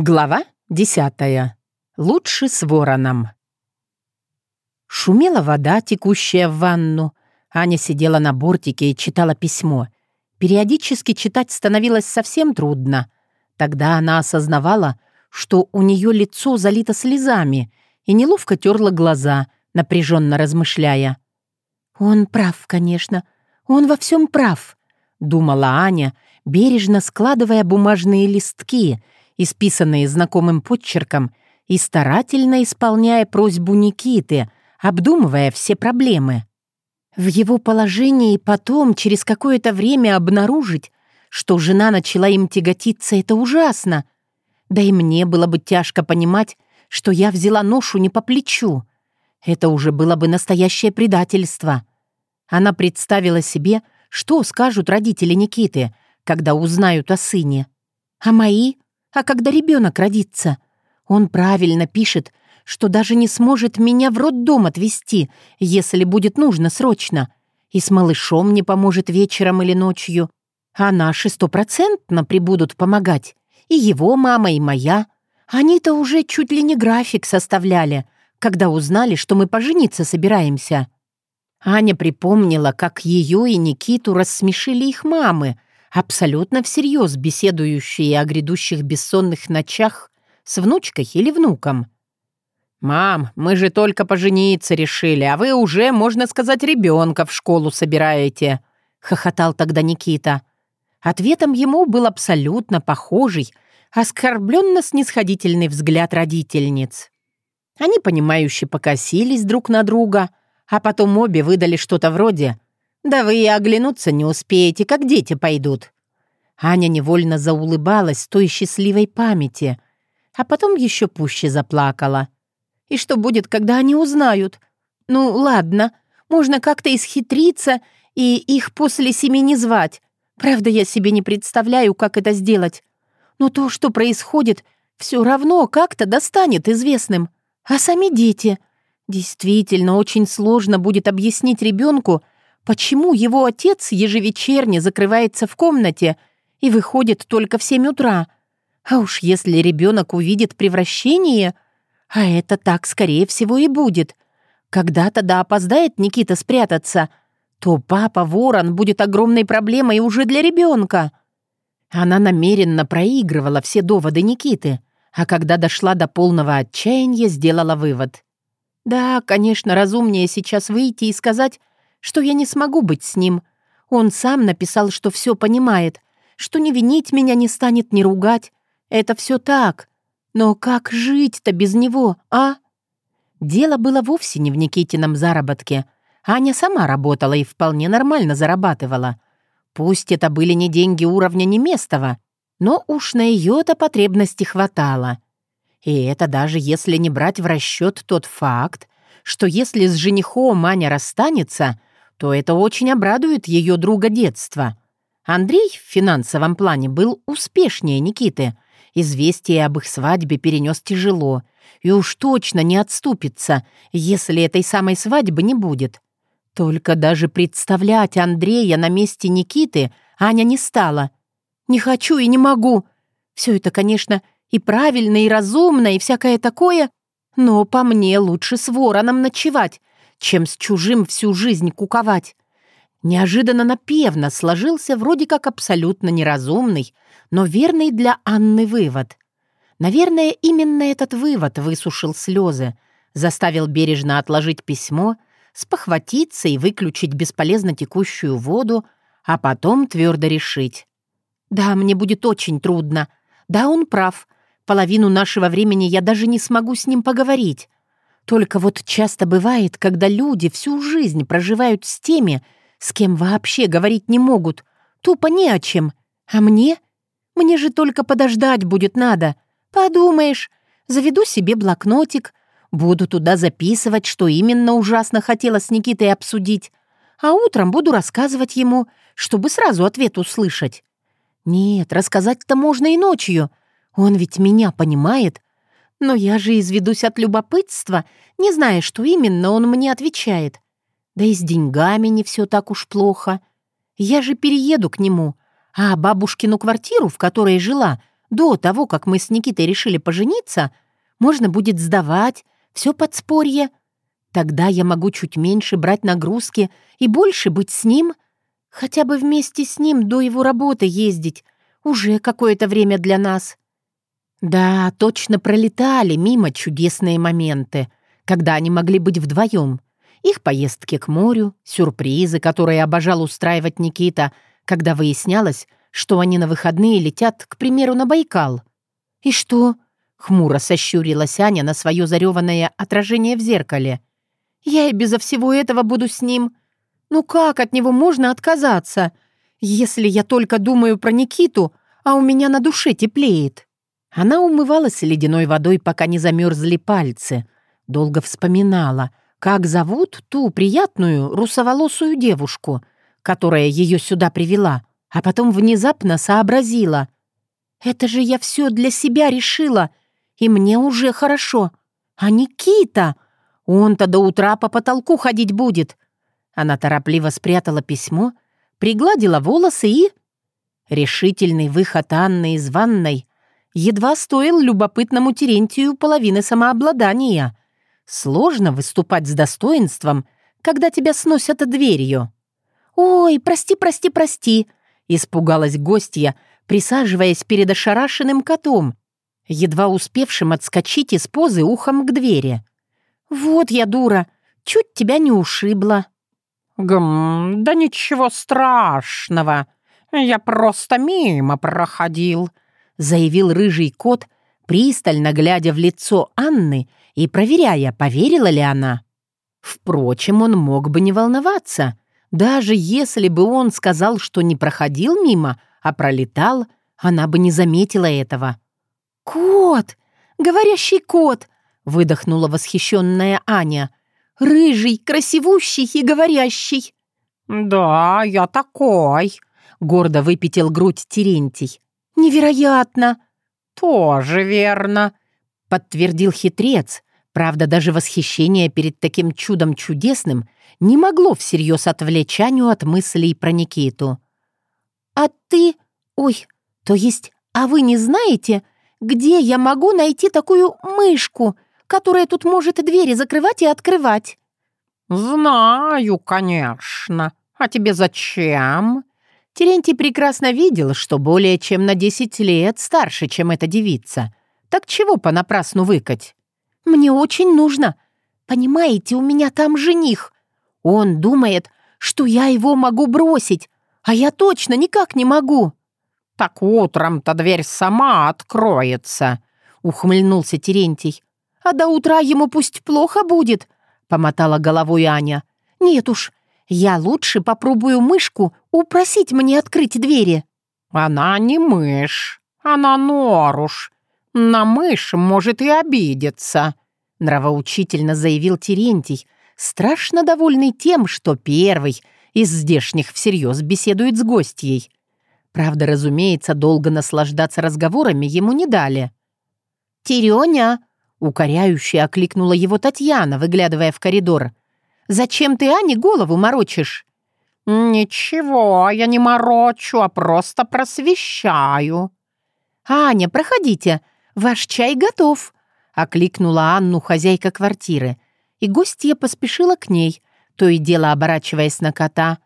Глава десятая. Лучше с вороном. Шумела вода, текущая в ванну. Аня сидела на бортике и читала письмо. Периодически читать становилось совсем трудно. Тогда она осознавала, что у нее лицо залито слезами, и неловко терла глаза, напряженно размышляя. «Он прав, конечно. Он во всем прав», — думала Аня, бережно складывая бумажные листки — исписанные знакомым подчерком, и старательно исполняя просьбу Никиты, обдумывая все проблемы. В его положении потом, через какое-то время, обнаружить, что жена начала им тяготиться, это ужасно. Да и мне было бы тяжко понимать, что я взяла ношу не по плечу. Это уже было бы настоящее предательство. Она представила себе, что скажут родители Никиты, когда узнают о сыне. А мои? А когда ребенок родится? Он правильно пишет, что даже не сможет меня в роддом отвезти, если будет нужно срочно. И с малышом не поможет вечером или ночью. А наши стопроцентно прибудут помогать. И его мама, и моя. Они-то уже чуть ли не график составляли, когда узнали, что мы пожениться собираемся. Аня припомнила, как ее и Никиту рассмешили их мамы, абсолютно всерьез беседующие о грядущих бессонных ночах с внучкой или внуком. «Мам, мы же только пожениться решили, а вы уже, можно сказать, ребенка в школу собираете», — хохотал тогда Никита. Ответом ему был абсолютно похожий, оскорбленно-снисходительный взгляд родительниц. Они, понимающе покосились друг на друга, а потом обе выдали что-то вроде да вы и оглянуться не успеете, как дети пойдут». Аня невольно заулыбалась той счастливой памяти, а потом еще пуще заплакала. «И что будет, когда они узнают? Ну, ладно, можно как-то исхитриться и их после семи не звать. Правда, я себе не представляю, как это сделать. Но то, что происходит, все равно как-то достанет известным. А сами дети? Действительно, очень сложно будет объяснить ребенку, Почему его отец ежевечерне закрывается в комнате и выходит только в семь утра? А уж если ребенок увидит превращение, а это так, скорее всего, и будет. Когда-то да опоздает Никита спрятаться, то папа Ворон будет огромной проблемой уже для ребенка. Она намеренно проигрывала все доводы Никиты, а когда дошла до полного отчаяния, сделала вывод. Да, конечно, разумнее сейчас выйти и сказать, что я не смогу быть с ним. Он сам написал, что все понимает, что не винить меня не станет, не ругать. Это все так. Но как жить-то без него, а? Дело было вовсе не в Никитином заработке. Аня сама работала и вполне нормально зарабатывала. Пусть это были не деньги уровня Неместова, но уж на ее-то потребности хватало. И это даже если не брать в расчет тот факт, что если с женихом Аня расстанется, то это очень обрадует ее друга детства. Андрей в финансовом плане был успешнее Никиты. Известие об их свадьбе перенес тяжело и уж точно не отступится, если этой самой свадьбы не будет. Только даже представлять Андрея на месте Никиты Аня не стала. «Не хочу и не могу. Все это, конечно, и правильно, и разумно, и всякое такое, но по мне лучше с вороном ночевать, чем с чужим всю жизнь куковать. Неожиданно напевно сложился вроде как абсолютно неразумный, но верный для Анны вывод. Наверное, именно этот вывод высушил слезы, заставил бережно отложить письмо, спохватиться и выключить бесполезно текущую воду, а потом твердо решить. «Да, мне будет очень трудно. Да, он прав. Половину нашего времени я даже не смогу с ним поговорить. Только вот часто бывает, когда люди всю жизнь проживают с теми, с кем вообще говорить не могут. Тупо не о чем. А мне? Мне же только подождать будет надо. Подумаешь, заведу себе блокнотик, буду туда записывать, что именно ужасно хотела с Никитой обсудить, а утром буду рассказывать ему, чтобы сразу ответ услышать. Нет, рассказать-то можно и ночью. Он ведь меня понимает, но я же изведусь от любопытства, не зная, что именно он мне отвечает. Да и с деньгами не все так уж плохо. Я же перееду к нему, а бабушкину квартиру, в которой жила, До того, как мы с Никитой решили пожениться, можно будет сдавать, все подспорье. Тогда я могу чуть меньше брать нагрузки и больше быть с ним, хотя бы вместе с ним до его работы ездить. Уже какое-то время для нас. Да, точно пролетали мимо чудесные моменты, когда они могли быть вдвоем. Их поездки к морю, сюрпризы, которые обожал устраивать Никита, когда выяснялось, что они на выходные летят, к примеру, на Байкал. «И что?» — хмуро сощурилась Аня на свое зареванное отражение в зеркале. «Я и безо всего этого буду с ним. Ну как от него можно отказаться, если я только думаю про Никиту, а у меня на душе теплеет?» Она умывалась ледяной водой, пока не замерзли пальцы. Долго вспоминала, как зовут ту приятную русоволосую девушку, которая ее сюда привела, а потом внезапно сообразила. «Это же я все для себя решила, и мне уже хорошо. А Никита, он-то до утра по потолку ходить будет». Она торопливо спрятала письмо, пригладила волосы и... Решительный выход Анны из ванной едва стоил любопытному Терентию половины самообладания. Сложно выступать с достоинством, когда тебя сносят дверью. «Ой, прости, прости, прости!» — испугалась гостья, присаживаясь перед ошарашенным котом, едва успевшим отскочить из позы ухом к двери. «Вот я дура, чуть тебя не ушибла». «Гм, да ничего страшного, я просто мимо проходил», заявил рыжий кот, пристально глядя в лицо Анны и проверяя, поверила ли она. Впрочем, он мог бы не волноваться. Даже если бы он сказал, что не проходил мимо, а пролетал, она бы не заметила этого. «Кот! Говорящий кот!» — выдохнула восхищенная Аня. «Рыжий, красивущий и говорящий!» «Да, я такой!» — гордо выпятил грудь Терентий. «Невероятно!» «Тоже верно», — подтвердил хитрец. Правда, даже восхищение перед таким чудом чудесным не могло всерьез отвлечь Аню от мыслей про Никиту. «А ты... Ой, то есть, а вы не знаете, где я могу найти такую мышку, которая тут может двери закрывать и открывать?» «Знаю, конечно. А тебе зачем?» Терентий прекрасно видел, что более чем на десять лет старше, чем эта девица. Так чего понапрасну выкать? «Мне очень нужно. Понимаете, у меня там жених. Он думает, что я его могу бросить, а я точно никак не могу». «Так утром-то дверь сама откроется», — ухмыльнулся Терентий. «А до утра ему пусть плохо будет», — помотала головой Аня. «Нет уж, я лучше попробую мышку упросить мне открыть двери». «Она не мышь, она норуш. На мышь может и обидеться», — нравоучительно заявил Терентий, страшно довольный тем, что первый из здешних всерьез беседует с гостьей. Правда, разумеется, долго наслаждаться разговорами ему не дали. «Терёня!» — укоряюще окликнула его Татьяна, выглядывая в коридор. Зачем ты Ане голову морочишь?» «Ничего, я не морочу, а просто просвещаю». «Аня, проходите, ваш чай готов», — окликнула Анну хозяйка квартиры, и гостья поспешила к ней, то и дело оборачиваясь на кота.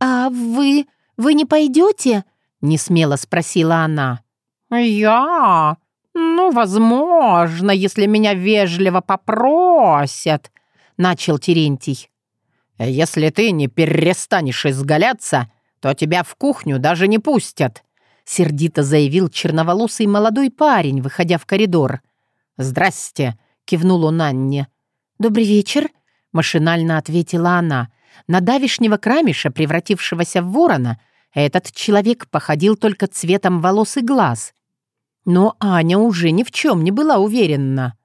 «А вы... вы не пойдете?» — несмело спросила она. «Я? Ну, возможно, если меня вежливо попросят», начал Терентий. «Если ты не перестанешь изгаляться, то тебя в кухню даже не пустят», — сердито заявил черноволосый молодой парень, выходя в коридор. «Здрасте», — кивнул он Анне. «Добрый вечер», — машинально ответила она. На давишнего крамиша, превратившегося в ворона, этот человек походил только цветом волос и глаз. Но Аня уже ни в чем не была уверена.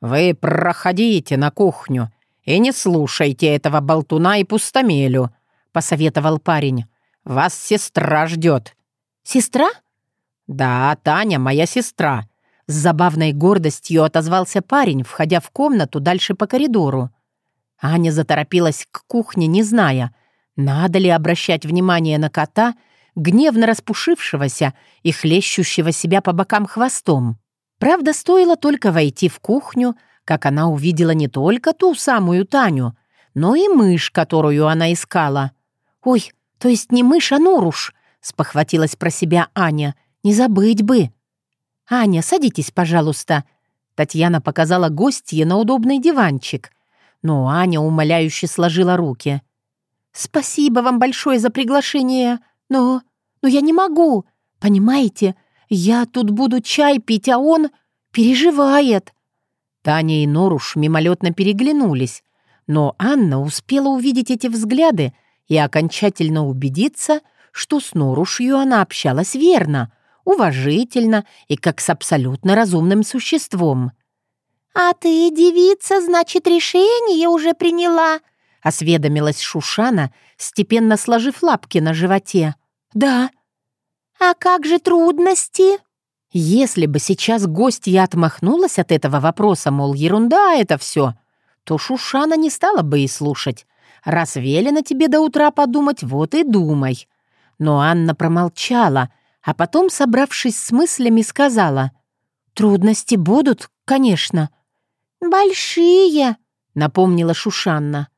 «Вы проходите на кухню «И не слушайте этого болтуна и пустомелю», — посоветовал парень. «Вас сестра ждет». «Сестра?» «Да, Таня моя сестра», — с забавной гордостью отозвался парень, входя в комнату дальше по коридору. Аня заторопилась к кухне, не зная, надо ли обращать внимание на кота, гневно распушившегося и хлещущего себя по бокам хвостом. Правда, стоило только войти в кухню, как она увидела не только ту самую Таню, но и мышь, которую она искала. «Ой, то есть не мышь, а Норуш!» — спохватилась про себя Аня. «Не забыть бы!» «Аня, садитесь, пожалуйста!» Татьяна показала гостье на удобный диванчик. Но Аня умоляюще сложила руки. «Спасибо вам большое за приглашение, но... но я не могу. Понимаете, я тут буду чай пить, а он переживает». Таня и Норуш мимолетно переглянулись, но Анна успела увидеть эти взгляды и окончательно убедиться, что с Норушью она общалась верно, уважительно и как с абсолютно разумным существом. «А ты, девица, значит, решение уже приняла?» — осведомилась Шушана, степенно сложив лапки на животе. «Да». «А как же трудности?» Если бы сейчас гостья отмахнулась от этого вопроса, мол, ерунда это все, то Шушана не стала бы и слушать. Раз велено тебе до утра подумать, вот и думай. Но Анна промолчала, а потом, собравшись с мыслями, сказала, «Трудности будут, конечно». «Большие», — напомнила Шушанна.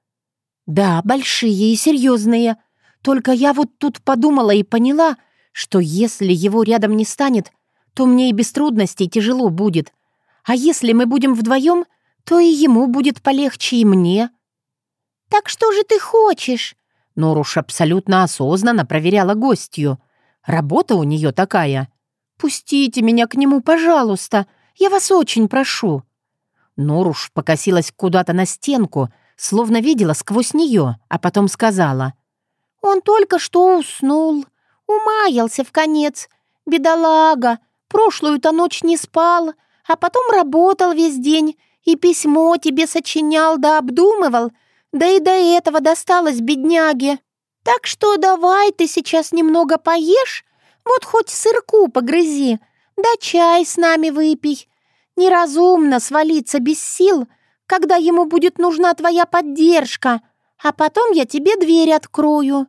«Да, большие и серьезные. Только я вот тут подумала и поняла, что если его рядом не станет, то мне и без трудностей тяжело будет. А если мы будем вдвоем, то и ему будет полегче, и мне». «Так что же ты хочешь?» Норуш абсолютно осознанно проверяла гостью. Работа у нее такая. «Пустите меня к нему, пожалуйста. Я вас очень прошу». Норуш покосилась куда-то на стенку, словно видела сквозь нее, а потом сказала. «Он только что уснул. Умаялся в конец. Бедолага. Прошлую-то ночь не спал, а потом работал весь день и письмо тебе сочинял да обдумывал, да и до этого досталось бедняге. Так что давай ты сейчас немного поешь, вот хоть сырку погрызи, да чай с нами выпей. Неразумно свалиться без сил, когда ему будет нужна твоя поддержка, а потом я тебе дверь открою».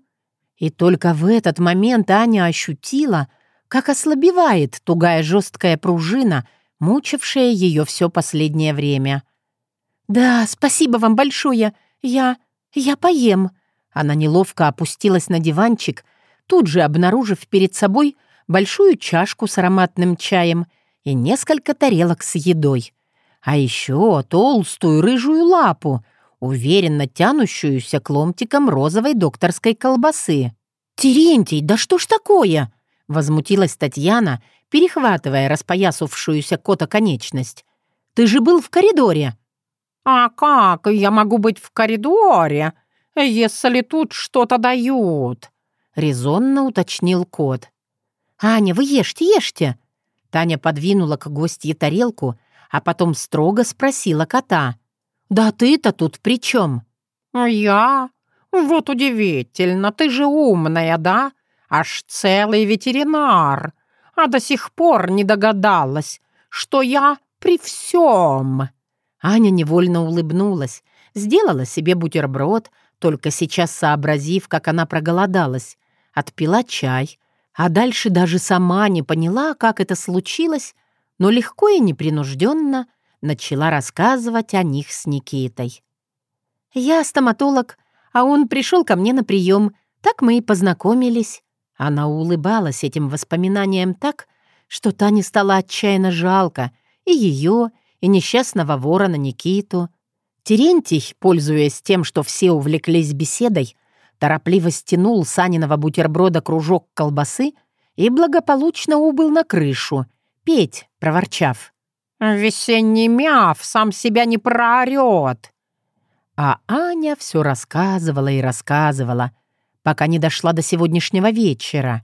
И только в этот момент Аня ощутила, как ослабевает тугая жесткая пружина, мучившая ее все последнее время. «Да, спасибо вам большое. Я... я поем». Она неловко опустилась на диванчик, тут же обнаружив перед собой большую чашку с ароматным чаем и несколько тарелок с едой. А еще толстую рыжую лапу, уверенно тянущуюся к ломтикам розовой докторской колбасы. «Терентий, да что ж такое?» Возмутилась Татьяна, перехватывая распоясавшуюся кота конечность. «Ты же был в коридоре!» «А как я могу быть в коридоре, если тут что-то дают?» Резонно уточнил кот. «Аня, вы ешьте, ешьте!» Таня подвинула к гостье тарелку, а потом строго спросила кота. «Да ты-то тут при чем?» «Я? Вот удивительно, ты же умная, да? Аж целый ветеринар, а до сих пор не догадалась, что я при всем». Аня невольно улыбнулась, сделала себе бутерброд, только сейчас сообразив, как она проголодалась, отпила чай, а дальше даже сама не поняла, как это случилось, но легко и непринужденно начала рассказывать о них с Никитой. «Я стоматолог, а он пришел ко мне на прием, так мы и познакомились. Она улыбалась этим воспоминаниям так, что Тане стало отчаянно жалко и ее, и несчастного ворона Никиту. Терентий, пользуясь тем, что все увлеклись беседой, торопливо стянул Саниного бутерброда кружок колбасы и благополучно убыл на крышу, петь, проворчав. «Весенний мяв сам себя не проорет!» А Аня все рассказывала и рассказывала, пока не дошла до сегодняшнего вечера.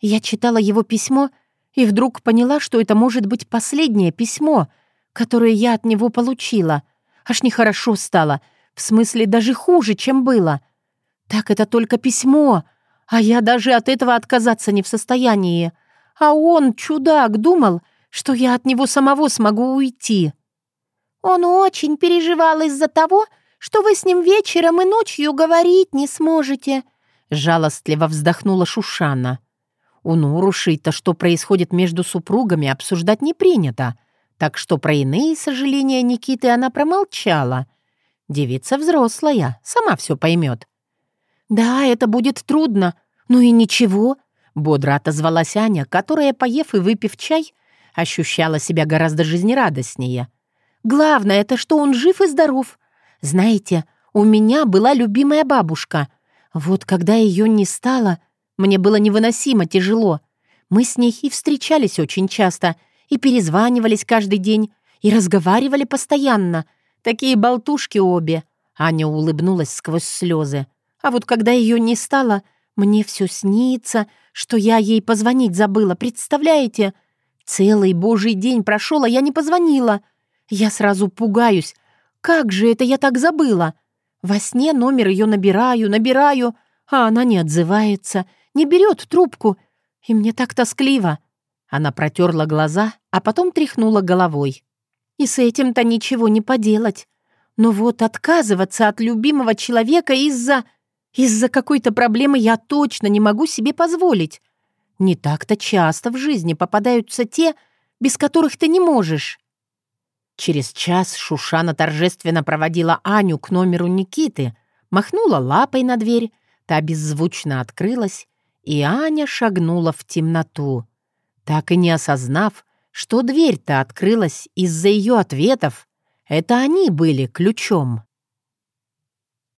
Я читала его письмо и вдруг поняла, что это может быть последнее письмо, которое я от него получила. Аж нехорошо стало, в смысле даже хуже, чем было. Так это только письмо, а я даже от этого отказаться не в состоянии. А он, чудак, думал, что я от него самого смогу уйти. Он очень переживал из-за того, что вы с ним вечером и ночью говорить не сможете. Жалостливо вздохнула Шушана. У Нурушей-то что происходит между супругами, обсуждать не принято, так что про иные сожаления Никиты она промолчала. Девица взрослая, сама все поймет. «Да, это будет трудно. Ну и ничего», — бодро отозвалась Аня, которая, поев и выпив чай, ощущала себя гораздо жизнерадостнее. «Главное — это что он жив и здоров. Знаете, у меня была любимая бабушка. Вот когда ее не стало, мне было невыносимо тяжело. Мы с ней и встречались очень часто, и перезванивались каждый день, и разговаривали постоянно. Такие болтушки обе. Аня улыбнулась сквозь слезы. А вот когда ее не стало, мне все снится, что я ей позвонить забыла, представляете? Целый божий день прошел, а я не позвонила. Я сразу пугаюсь. Как же это я так забыла? Во сне номер ее набираю, набираю, а она не отзывается, не берет трубку. И мне так тоскливо. Она протерла глаза, а потом тряхнула головой. И с этим-то ничего не поделать. Но вот отказываться от любимого человека из-за... Из-за какой-то проблемы я точно не могу себе позволить. Не так-то часто в жизни попадаются те, без которых ты не можешь. Через час Шушана торжественно проводила Аню к номеру Никиты, махнула лапой на дверь, та беззвучно открылась, и Аня шагнула в темноту, так и не осознав, что дверь-то открылась из-за ее ответов. Это они были ключом.